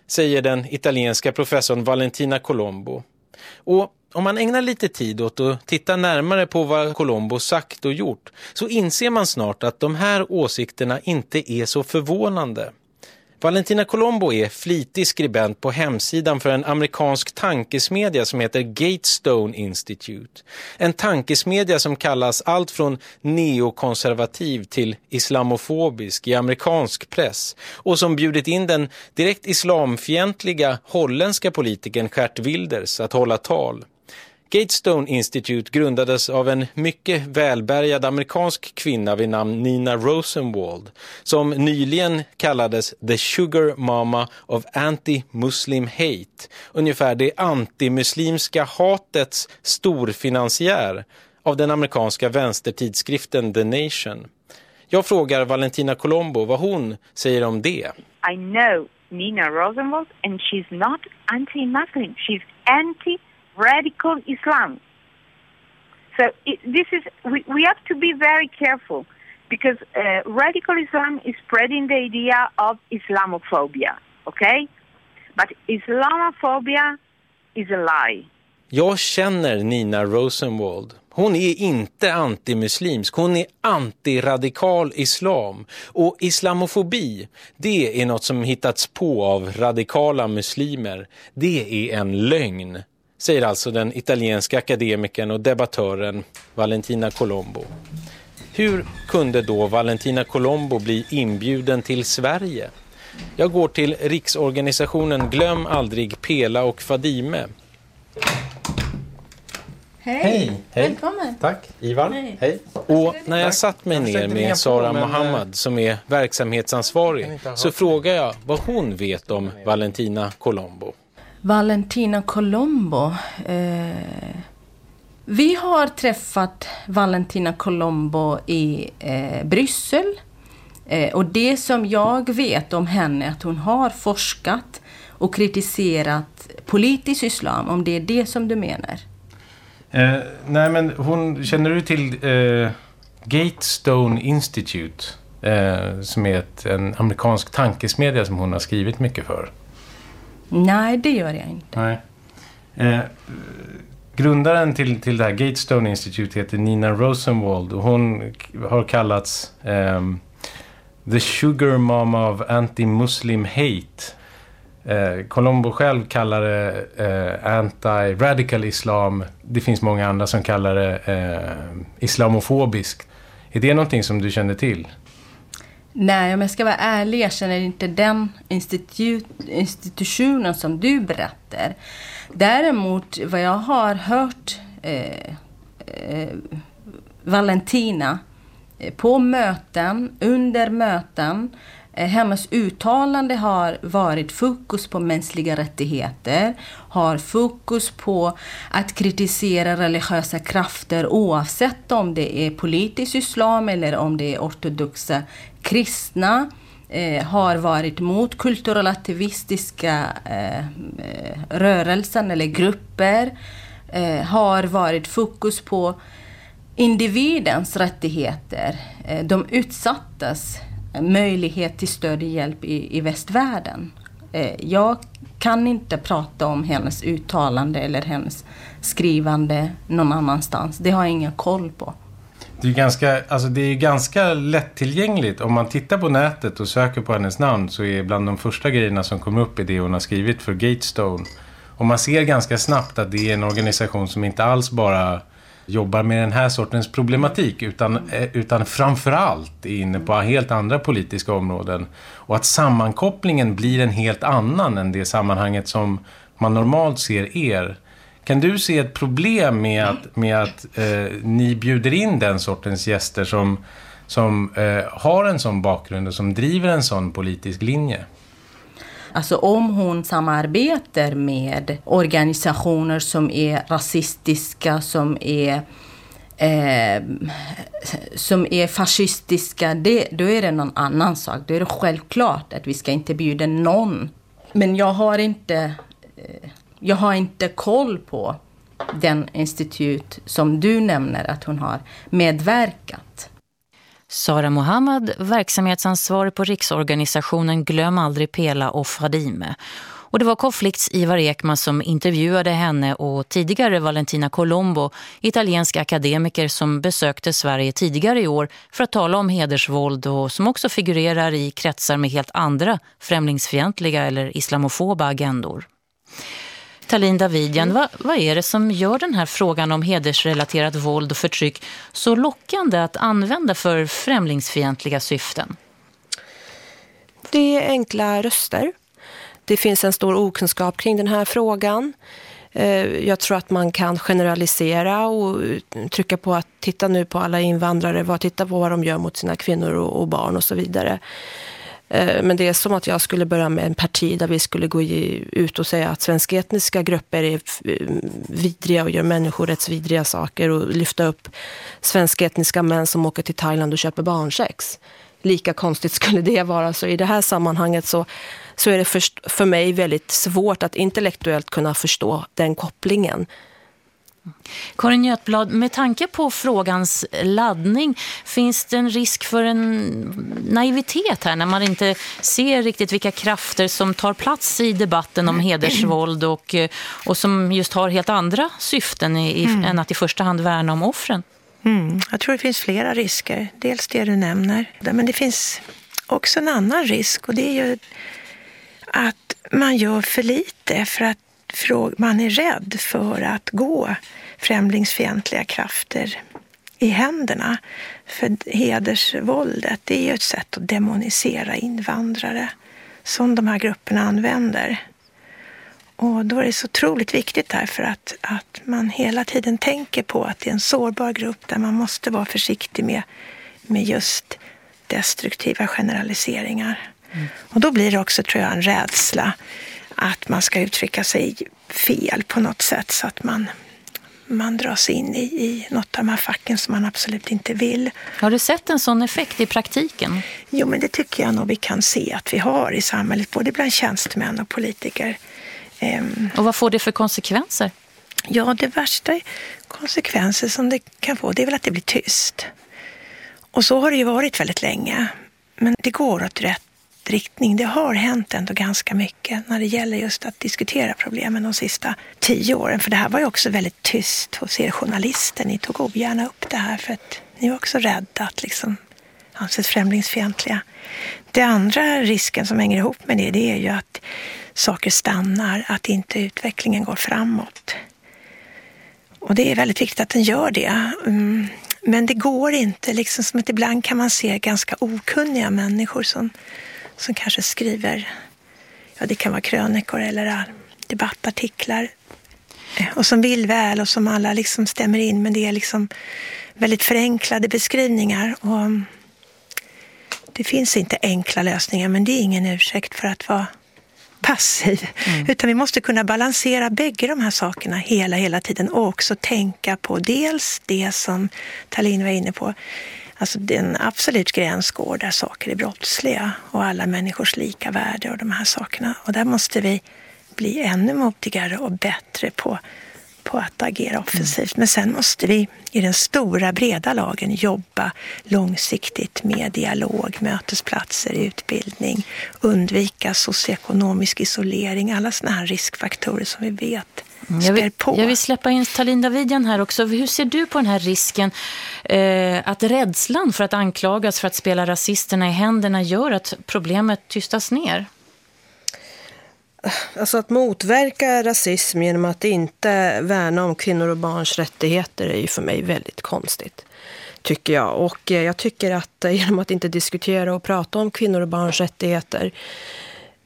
säger den italienska professorn Valentina Colombo. Och om man ägnar lite tid åt att titta närmare på vad Colombo sagt och gjort så inser man snart att de här åsikterna inte är så förvånande. Valentina Colombo är flitig skribent på hemsidan för en amerikansk tankesmedja som heter Gatestone Institute. En tankesmedja som kallas allt från neokonservativ till islamofobisk i amerikansk press och som bjudit in den direkt islamfientliga holländska politikern Gert Wilders att hålla tal. Gatestone Institute grundades av en mycket välbärgad amerikansk kvinna vid namn Nina Rosenwald som nyligen kallades The Sugar Mama of Anti-Muslim Hate, ungefär det antimuslimska hatets storfinansiär av den amerikanska vänstertidskriften The Nation. Jag frågar Valentina Colombo vad hon säger om det.
I know Nina Rosenwald and she's not anti-Muslim, she's anti radical Islam. So it, this is we, we have to be very careful because uh, radical Islam is spreading the idea of Islamophobia, okay? But Islamophobia is a lie.
Jag känner Nina Rosenwald. Hon är inte antimuslimsk, hon är antiradikal islam. Och islamofobi, det är något som hittats på av radikala muslimer. Det är en lögn säger alltså den italienska akademikern och debattören Valentina Colombo. Hur kunde då Valentina Colombo bli inbjuden till Sverige? Jag går till riksorganisationen Glöm aldrig Pela och Fadime.
Hej.
Hej.
Välkommen.
Tack. Ivar.
Hej.
Hej. Och när jag satt mig ner med Sara Mohammad som är verksamhetsansvarig så frågar jag vad hon vet om Valentina Colombo.
Valentina Colombo. Eh, vi har träffat Valentina Colombo i eh, Bryssel. Eh, och det som jag vet om henne är att hon har forskat och kritiserat politisk islam, om det är det som du menar.
Eh, nej, men hon, känner du till eh, Gatestone Institute? Eh, som är ett, en amerikansk tankesmedja som hon har skrivit mycket för.
Nej, det gör jag inte.
Nej. Eh, grundaren till, till det här Gatestone Institute heter Nina Rosenwald och hon har kallats eh, The Sugar Mama of Anti-Muslim Hate. Eh, Colombo själv kallar det eh, Anti-Radical Islam. Det finns många andra som kallar det eh, islamofobiskt. Är det någonting som du känner till?
Nej, om jag ska vara ärlig, jag känner inte den institu institutionen som du berättar. Däremot, vad jag har hört eh, eh, Valentina eh, på möten, under möten. Eh, Hennes uttalande har varit fokus på mänskliga rättigheter, har fokus på att kritisera religiösa krafter oavsett om det är politisk islam eller om det är ortodoxa kristna. Eh, har varit mot kulturrelativistiska eh, rörelser eller grupper. Eh, har varit fokus på individens rättigheter. Eh, de utsattas möjlighet till stöd och hjälp i, i västvärlden. Eh, jag kan inte prata om hennes uttalande eller hennes skrivande någon annanstans. Det har jag ingen koll på.
Det är, ganska, alltså det är ganska lättillgängligt. Om man tittar på nätet och söker på hennes namn så är bland de första grejerna som kommer upp i det hon har skrivit för Gatestone. Och man ser ganska snabbt att det är en organisation som inte alls bara jobbar med den här sortens problematik utan, eh, utan framförallt är inne på helt andra politiska områden. Och att sammankopplingen blir en helt annan än det sammanhanget som man normalt ser er. Kan du se ett problem med att, med att eh, ni bjuder in den sortens gäster som, som eh, har en sån bakgrund och som driver en sån politisk linje?
Alltså om hon samarbetar med organisationer som är rasistiska, som är eh, som är fascistiska, det, då är det någon annan sak. Då är det självklart att vi ska inte bjuda någon. Men jag har inte, eh, jag har inte koll på den institut som du nämner att hon har medverkat.
Sara Mohammad, verksamhetsansvarig på riksorganisationen Glöm aldrig Pela och Fadime. Och det var konflikts Ivar Ekman som intervjuade henne och tidigare Valentina Colombo, italiensk akademiker som besökte Sverige tidigare i år för att tala om hedersvåld och som också figurerar i kretsar med helt andra främlingsfientliga eller islamofoba agendor. Talin Davidian, vad, vad är det som gör den här frågan om hedersrelaterat våld och förtryck så lockande att använda för främlingsfientliga syften?
Det är enkla röster. Det finns en stor okunskap kring den här frågan. Eh, jag tror att man kan generalisera och trycka på att titta nu på alla invandrare, titta på vad de gör mot sina kvinnor och barn och så vidare. Eh, men det är som att jag skulle börja med en parti där vi skulle gå ut och säga att svenska etniska grupper är mm, vidriga och gör människorättsvidriga saker och lyfta upp svenska etniska män som åker till Thailand och köper barnsex. Lika konstigt skulle det vara. Så i det här sammanhanget så, så är det för, för mig väldigt svårt att intellektuellt kunna förstå den kopplingen.
Karin Götblad, med tanke på frågans laddning, finns det en risk för en naivitet här när man inte ser riktigt vilka krafter som tar plats i debatten om hedersvåld och, och som just har helt andra syften i, mm. än att i första hand värna om offren?
Mm. Jag tror det finns flera risker. Dels det du nämner. Men det finns också en annan risk och det är ju att man gör för lite för att man är rädd för att gå främlingsfientliga krafter i händerna. För hedersvåldet det är ju ett sätt att demonisera invandrare som de här grupperna använder. Och då är det så otroligt viktigt därför att, att man hela tiden tänker på att det är en sårbar grupp där man måste vara försiktig med, med just destruktiva generaliseringar. Mm. Och då blir det också, tror jag, en rädsla att man ska uttrycka sig fel på något sätt så att man, man dras in i, i något av de här facken som man absolut inte vill.
Har du sett en sån effekt i praktiken?
Jo, men det tycker jag nog vi kan se att vi har i samhället, både bland tjänstemän och politiker.
Ehm, och vad får det för konsekvenser?
Ja, det värsta konsekvenser som det kan få det är väl att det blir tyst. Och så har det ju varit väldigt länge. Men det går åt rätt riktning. Det har hänt ändå ganska mycket när det gäller just att diskutera problemen de sista tio åren. För det här var ju också väldigt tyst hos er journalister. Ni tog ogärna upp det här för att ni var också rädda att liksom anses främlingsfientliga. Det andra risken som hänger ihop med det, det är ju att saker stannar, att inte utvecklingen går framåt. Och det är väldigt viktigt att den gör det. Mm. Men det går inte, liksom som att ibland kan man se ganska okunniga människor som som kanske skriver, ja det kan vara krönikor eller debattartiklar och som vill väl och som alla liksom stämmer in. Men det är liksom väldigt förenklade beskrivningar. Och det finns inte enkla lösningar, men det är ingen ursäkt för att vara passiv. Mm. Utan vi måste kunna balansera bägge de här sakerna hela, hela tiden och också tänka på dels det som Tallin var inne på, alltså den absolut gräns går där saker är brottsliga och alla människors lika värde och de här sakerna. Och där måste vi bli ännu modigare och bättre på på att agera offensivt. Men sen måste vi i den stora breda lagen jobba långsiktigt med dialog, mötesplatser, utbildning, undvika socioekonomisk isolering, alla sådana här riskfaktorer som vi vet
mm, jag vill, jag vill släppa in Talin Davidian här också. Hur ser du på den här risken eh, att rädslan för att anklagas för att spela rasisterna i händerna gör att problemet tystas ner?
Alltså att motverka rasism genom att inte värna om kvinnor och barns rättigheter är ju för mig väldigt konstigt, tycker jag. Och eh, jag tycker att eh, genom att inte diskutera och prata om kvinnor och barns rättigheter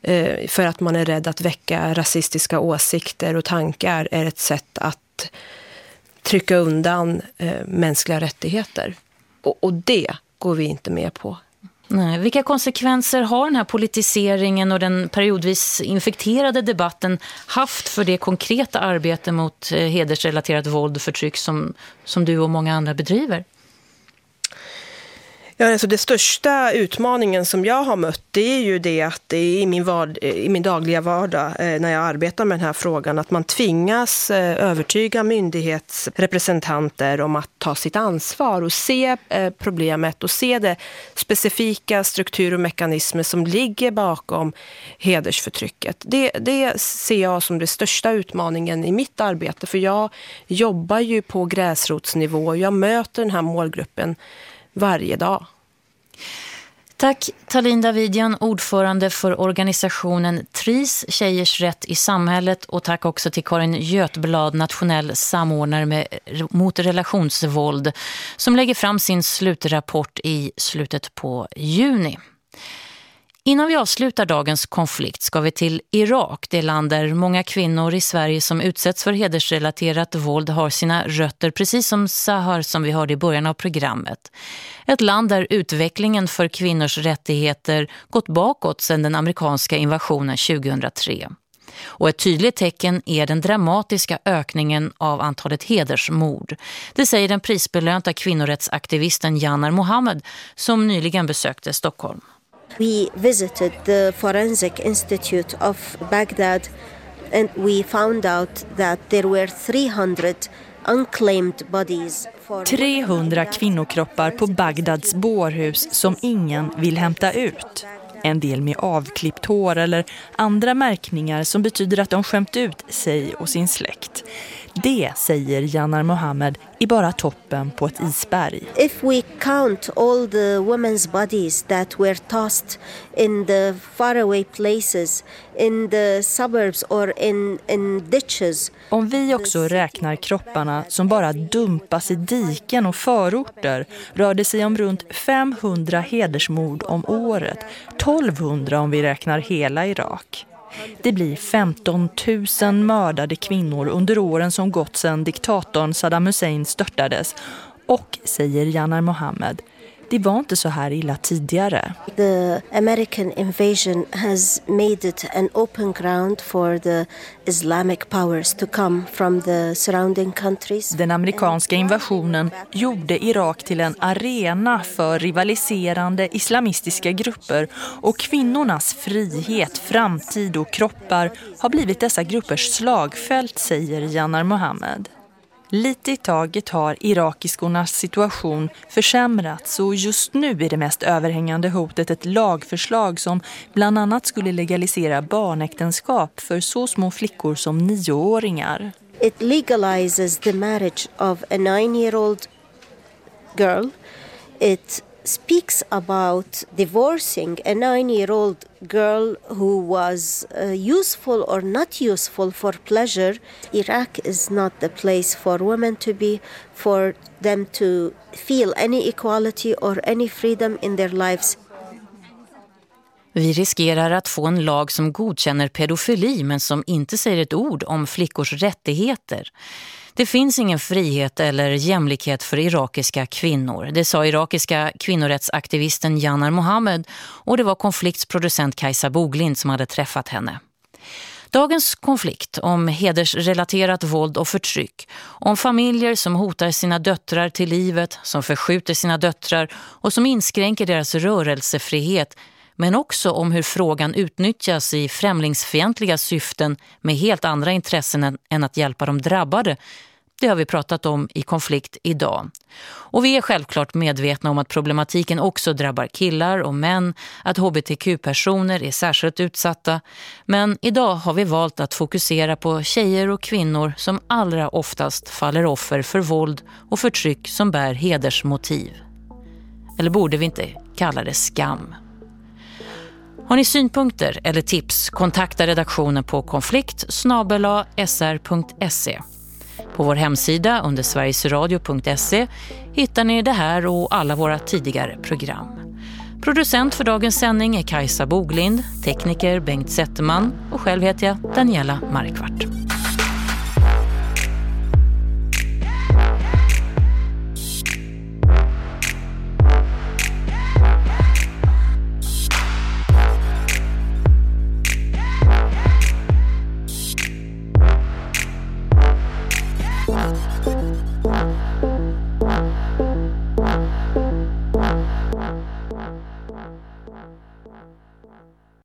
Eh, för att man är rädd att väcka rasistiska åsikter och tankar är ett sätt att trycka undan eh, mänskliga rättigheter. Och det går vi inte med på.
Nej. Vilka konsekvenser har den här politiseringen och den periodvis infekterade debatten haft för det konkreta arbete mot eh, hedersrelaterat våld och förtryck som, som du och många andra bedriver?
Ja, alltså det största utmaningen som jag har mött det är ju det att i min, vard, i min dagliga vardag eh, när jag arbetar med den här frågan att man tvingas eh, övertyga myndighetsrepresentanter om att ta sitt ansvar och se eh, problemet och se det specifika struktur och mekanismer som ligger bakom hedersförtrycket. Det, det ser jag som den största utmaningen i mitt arbete för jag jobbar ju på gräsrotsnivå och jag möter den här målgruppen varje dag.
Tack Talin Davidian, ordförande för organisationen TRIS, Tjejers rätt i samhället och tack också till Karin Götblad, nationell samordnare med, mot relationsvåld som lägger fram sin slutrapport i slutet på juni. Innan vi avslutar dagens konflikt ska vi till Irak, det land där många kvinnor i Sverige som utsätts för hedersrelaterat våld har sina rötter, precis som Sahar som vi hörde i början av programmet. Ett land där utvecklingen för kvinnors rättigheter gått bakåt sedan den amerikanska invasionen 2003. Och ett tydligt tecken är den dramatiska ökningen av antalet hedersmord. Det säger den prisbelönta kvinnorättsaktivisten Janar Mohammed som nyligen besökte Stockholm.
We visited the Forensic Institute of Baghdad and we found out that there were 300 unclaimed bodies
300 kvinnokroppar på Bagdads bårhus som ingen vill hämta ut. En del med avklippt hår eller andra märkningar som betyder att de skämt ut sig och sin släkt. Det, säger Janar Mohammed, är bara toppen på ett isberg.
If we count all the women's bodies that were tossed in the faraway places, in the suburbs or in, in ditches.
Om vi också räknar kropparna som bara dumpas i diken och förorter rör det sig om runt 500 hedersmord om året, 1200 om vi räknar hela Irak. Det blir 15 000 mördade kvinnor under åren som gått sedan diktatorn Saddam Hussein störtades. Och, säger Janar Mohammed, det var inte så här illa tidigare.
The American invasion has made it an open ground for the Islamic powers to come from the surrounding countries.
Den amerikanska invasionen gjorde Irak till en arena för rivaliserande islamistiska grupper och kvinnornas frihet, framtid och kroppar har blivit dessa gruppers slagfält, säger Janar Mohammed. Lite i taget har irakiskornas situation försämrats och just nu är det mest överhängande hotet ett lagförslag som bland annat skulle legalisera barnäktenskap för så små flickor som nioåringar.
It legalizes the marriage of a nine-year-old girl. It speaks about divorcing a nine year old girl who was uh, useful or not useful for pleasure. Iraq is not the place for women to be, for them to feel any equality or any freedom in their lives.
Vi riskerar att få en lag som godkänner pedofili men som inte säger ett ord om flickors rättigheter. Det finns ingen frihet eller jämlikhet för irakiska kvinnor. Det sa irakiska kvinnorättsaktivisten Janar Mohammed och det var konfliktsproducent Kajsa Boglind som hade träffat henne. Dagens konflikt om hedersrelaterat våld och förtryck, om familjer som hotar sina döttrar till livet, som förskjuter sina döttrar och som inskränker deras rörelsefrihet men också om hur frågan utnyttjas i främlingsfientliga syften med helt andra intressen än att hjälpa de drabbade. Det har vi pratat om i konflikt idag. Och vi är självklart medvetna om att problematiken också drabbar killar och män, att hbtq-personer är särskilt utsatta. Men idag har vi valt att fokusera på tjejer och kvinnor som allra oftast faller offer för våld och förtryck som bär hedersmotiv. Eller borde vi inte kalla det skam? Har ni synpunkter eller tips, kontakta redaktionen på konflikt sr.se. På vår hemsida under sverigesradio.se hittar ni det här och alla våra tidigare program. Producent för dagens sändning är Kajsa Boglind, tekniker Bengt Zetterman och själv heter jag Daniela Markvart.